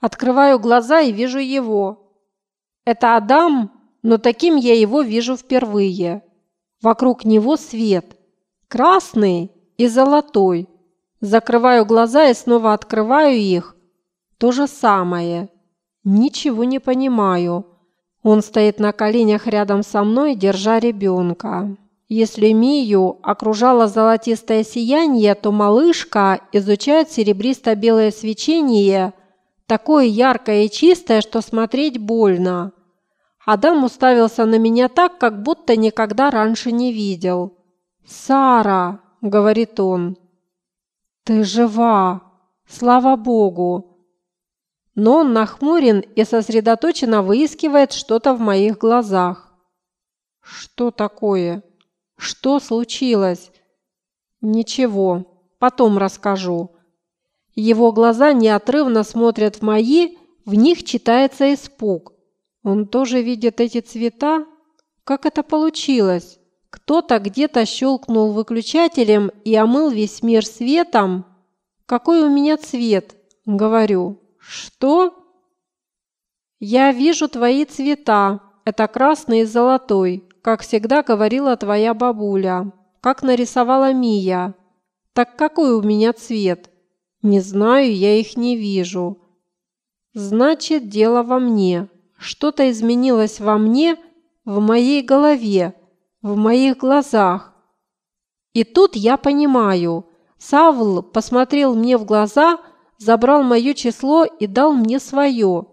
Открываю глаза и вижу его. Это Адам, но таким я его вижу впервые. Вокруг него свет. Красный и золотой. Закрываю глаза и снова открываю их. То же самое. Ничего не понимаю. Он стоит на коленях рядом со мной, держа ребенка. Если Мию окружало золотистое сияние, то малышка изучает серебристо-белое свечение, такое яркое и чистое, что смотреть больно. Адам уставился на меня так, как будто никогда раньше не видел. «Сара!» – говорит он. «Ты жива! Слава Богу!» Но он нахмурен и сосредоточенно выискивает что-то в моих глазах. «Что такое? Что случилось?» «Ничего, потом расскажу». Его глаза неотрывно смотрят в мои, в них читается испуг. Он тоже видит эти цвета? Как это получилось? Кто-то где-то щелкнул выключателем и омыл весь мир светом. Какой у меня цвет? Говорю. Что? Я вижу твои цвета. Это красный и золотой, как всегда говорила твоя бабуля. Как нарисовала Мия. Так какой у меня цвет? Не знаю, я их не вижу. Значит, дело во мне. Что-то изменилось во мне, в моей голове в моих глазах. И тут я понимаю. Савл посмотрел мне в глаза, забрал мое число и дал мне свое.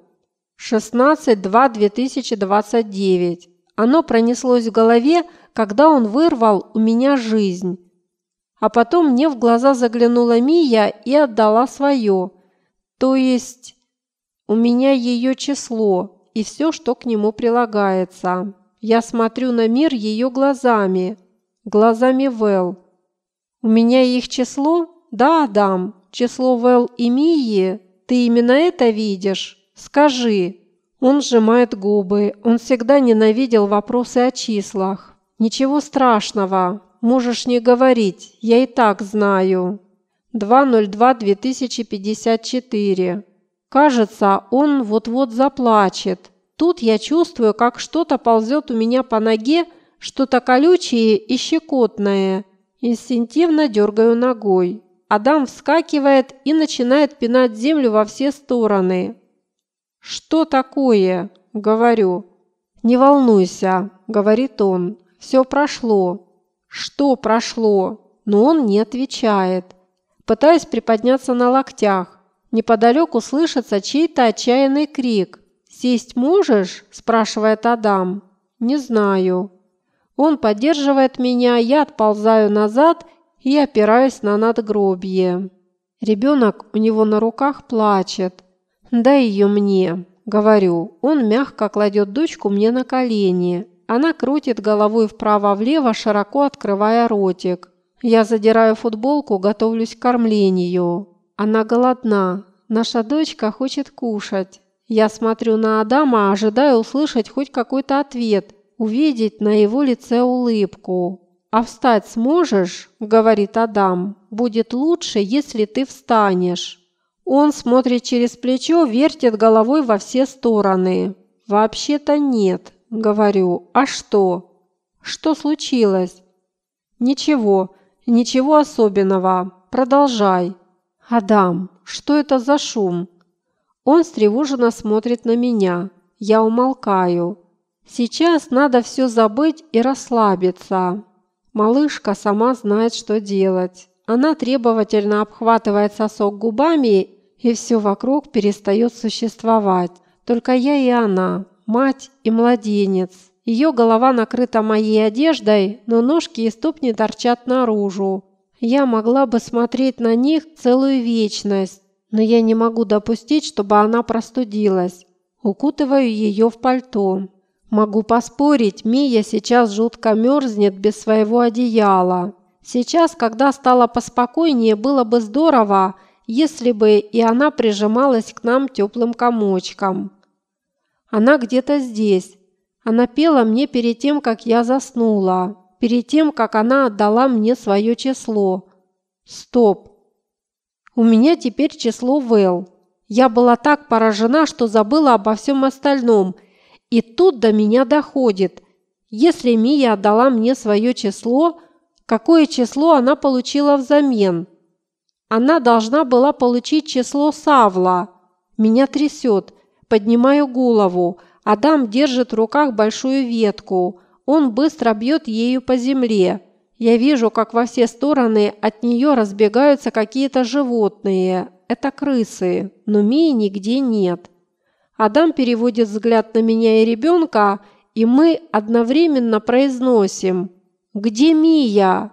16-2-2029. Оно пронеслось в голове, когда он вырвал у меня жизнь. А потом мне в глаза заглянула Мия и отдала свое. То есть у меня ее число и все, что к нему прилагается. Я смотрю на мир ее глазами, глазами Вэл. У меня их число? Да, Адам, число Вэл и Мии. Ты именно это видишь? Скажи. Он сжимает губы. Он всегда ненавидел вопросы о числах. Ничего страшного. Можешь не говорить. Я и так знаю. 202-2054. Кажется, он вот-вот заплачет. Тут я чувствую, как что-то ползет у меня по ноге, что-то колючее и щекотное. Инстинктивно дергаю ногой. Адам вскакивает и начинает пинать землю во все стороны. «Что такое?» – говорю. «Не волнуйся», – говорит он. «Все прошло». «Что прошло?» Но он не отвечает. Пытаюсь приподняться на локтях. Неподалеку слышится чей-то отчаянный крик – «Сесть можешь?» – спрашивает Адам. «Не знаю». Он поддерживает меня, я отползаю назад и опираюсь на надгробье. Ребенок у него на руках плачет. «Дай ее мне», – говорю. Он мягко кладет дочку мне на колени. Она крутит головой вправо-влево, широко открывая ротик. Я задираю футболку, готовлюсь к кормлению. Она голодна. Наша дочка хочет кушать. Я смотрю на Адама, ожидая услышать хоть какой-то ответ, увидеть на его лице улыбку. «А встать сможешь?» – говорит Адам. «Будет лучше, если ты встанешь». Он смотрит через плечо, вертит головой во все стороны. «Вообще-то нет», – говорю. «А что?» «Что случилось?» «Ничего, ничего особенного. Продолжай». «Адам, что это за шум?» Он встревоженно смотрит на меня. Я умолкаю. Сейчас надо все забыть и расслабиться. Малышка сама знает, что делать. Она требовательно обхватывает сосок губами, и все вокруг перестает существовать. Только я и она, мать и младенец. Ее голова накрыта моей одеждой, но ножки и ступни торчат наружу. Я могла бы смотреть на них целую вечность, но я не могу допустить, чтобы она простудилась. Укутываю ее в пальто. Могу поспорить, Мия сейчас жутко мерзнет без своего одеяла. Сейчас, когда стало поспокойнее, было бы здорово, если бы и она прижималась к нам теплым комочком. Она где-то здесь. Она пела мне перед тем, как я заснула, перед тем, как она отдала мне свое число. Стоп! У меня теперь число Вэл. Я была так поражена, что забыла обо всем остальном. И тут до меня доходит. Если Мия отдала мне свое число, какое число она получила взамен? Она должна была получить число Савла. Меня трясет. Поднимаю голову. Адам держит в руках большую ветку. Он быстро бьет ею по земле. Я вижу, как во все стороны от нее разбегаются какие-то животные. Это крысы, но Мии нигде нет. Адам переводит взгляд на меня и ребенка, и мы одновременно произносим «Где Мия?».